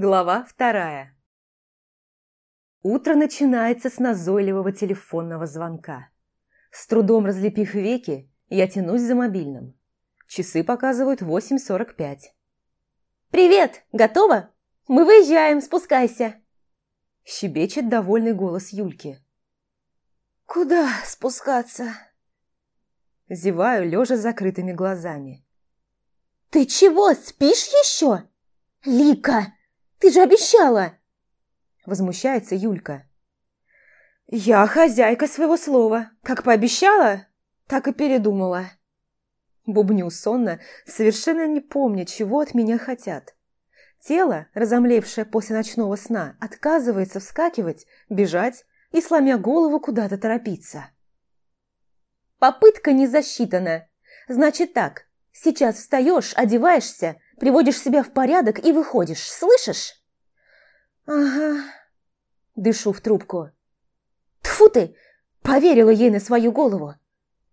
Глава вторая. Утро начинается с назойливого телефонного звонка. С трудом разлепив веки, я тянусь за мобильным. Часы показывают 8.45. «Привет! Готова? Мы выезжаем, спускайся!» Щебечет довольный голос Юльки. «Куда спускаться?» Зеваю, лежа с закрытыми глазами. «Ты чего, спишь еще? Лика, ты же обещала!» Возмущается Юлька. «Я хозяйка своего слова. Как пообещала, так и передумала». Бубню сонно, совершенно не помня, чего от меня хотят. Тело, разомлевшее после ночного сна, отказывается вскакивать, бежать и, сломя голову, куда-то торопиться. «Попытка не засчитана. Значит так, сейчас встаешь, одеваешься, приводишь себя в порядок и выходишь, слышишь?» «Ага», – дышу в трубку. Тфу ты! Поверила ей на свою голову.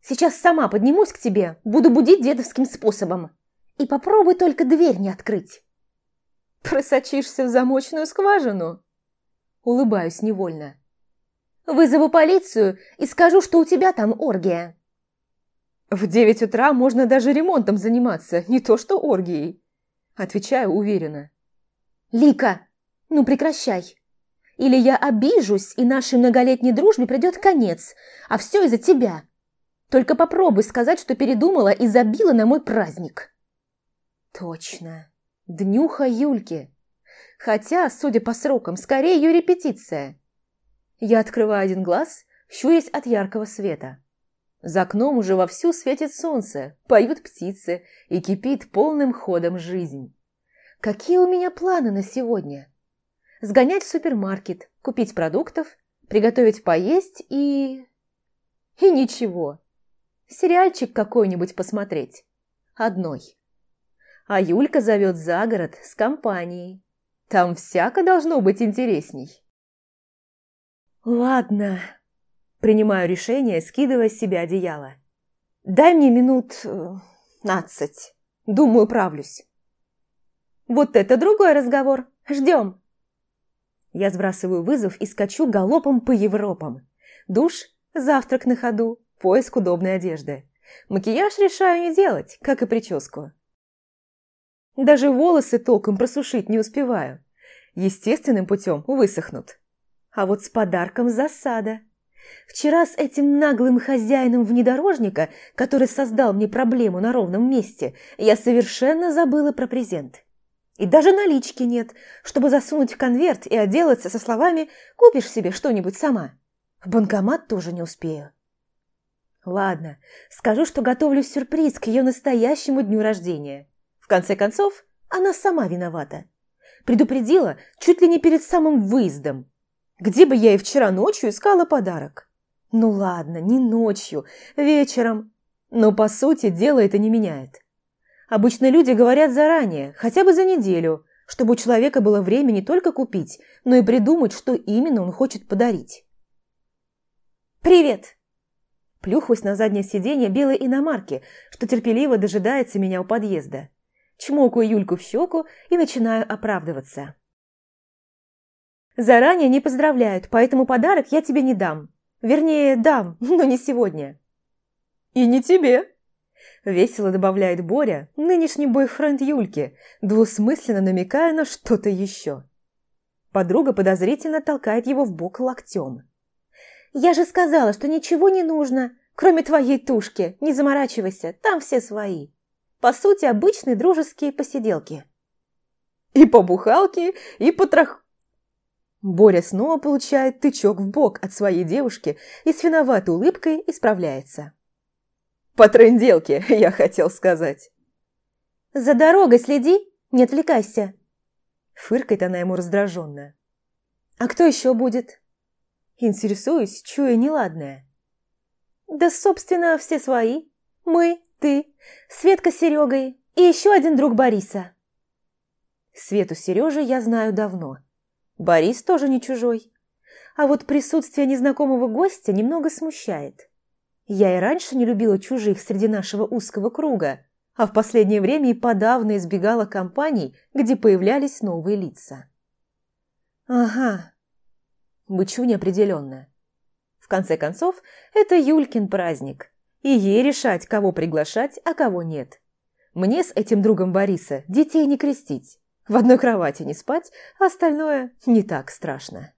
Сейчас сама поднимусь к тебе, буду будить дедовским способом. И попробуй только дверь не открыть. Просочишься в замочную скважину? Улыбаюсь невольно. Вызову полицию и скажу, что у тебя там оргия. В девять утра можно даже ремонтом заниматься, не то что оргией. Отвечаю уверенно. Лика, ну прекращай. Или я обижусь, и нашей многолетней дружбе придет конец, а все из-за тебя. Только попробуй сказать, что передумала и забила на мой праздник. Точно. Днюха Юльки. Хотя, судя по срокам, скорее ее репетиция. Я открываю один глаз, щурясь от яркого света. За окном уже вовсю светит солнце, поют птицы и кипит полным ходом жизнь. Какие у меня планы на сегодня? Сгонять в супермаркет, купить продуктов, приготовить поесть и... И ничего. Сериальчик какой-нибудь посмотреть. Одной. А Юлька зовет за город с компанией. Там всяко должно быть интересней. Ладно. Принимаю решение, скидывая с себя одеяло. Дай мне минут э, нацать. Думаю, правлюсь. Вот это другой разговор. Ждем. Я сбрасываю вызов и скачу галопом по Европам. Душ, завтрак на ходу, поиск удобной одежды. Макияж решаю не делать, как и прическу. Даже волосы толком просушить не успеваю. Естественным путем высохнут. А вот с подарком засада. Вчера с этим наглым хозяином внедорожника, который создал мне проблему на ровном месте, я совершенно забыла про презент. И даже налички нет, чтобы засунуть в конверт и отделаться со словами «купишь себе что-нибудь сама». В банкомат тоже не успею. Ладно, скажу, что готовлю сюрприз к ее настоящему дню рождения. В конце концов, она сама виновата. Предупредила чуть ли не перед самым выездом. Где бы я и вчера ночью искала подарок? Ну ладно, не ночью, вечером. Но по сути дело это не меняет. Обычно люди говорят заранее, хотя бы за неделю, чтобы у человека было время не только купить, но и придумать, что именно он хочет подарить. «Привет!» Плюхаюсь на заднее сиденье белой иномарки, что терпеливо дожидается меня у подъезда. Чмокаю Юльку в щеку и начинаю оправдываться. «Заранее не поздравляют, поэтому подарок я тебе не дам. Вернее, дам, но не сегодня». «И не тебе», Весело добавляет Боря, нынешний бойфренд Юльки, двусмысленно намекая на что-то еще. Подруга подозрительно толкает его в бок локтем. «Я же сказала, что ничего не нужно, кроме твоей тушки. Не заморачивайся, там все свои. По сути, обычные дружеские посиделки». «И по бухалке, и по трах...» Боря снова получает тычок в бок от своей девушки и с виноватой улыбкой исправляется. По тренделке, я хотел сказать. «За дорогой следи, не отвлекайся!» Фыркает она ему раздраженно. «А кто еще будет?» Интересуюсь, чуя неладное. «Да, собственно, все свои. Мы, ты, Светка с Серегой и еще один друг Бориса». Свету Сережи я знаю давно. Борис тоже не чужой. А вот присутствие незнакомого гостя немного смущает. Я и раньше не любила чужих среди нашего узкого круга, а в последнее время и подавно избегала компаний, где появлялись новые лица. Ага. Бычу неопределенно. В конце концов, это Юлькин праздник. И ей решать, кого приглашать, а кого нет. Мне с этим другом Бориса детей не крестить. В одной кровати не спать, а остальное не так страшно.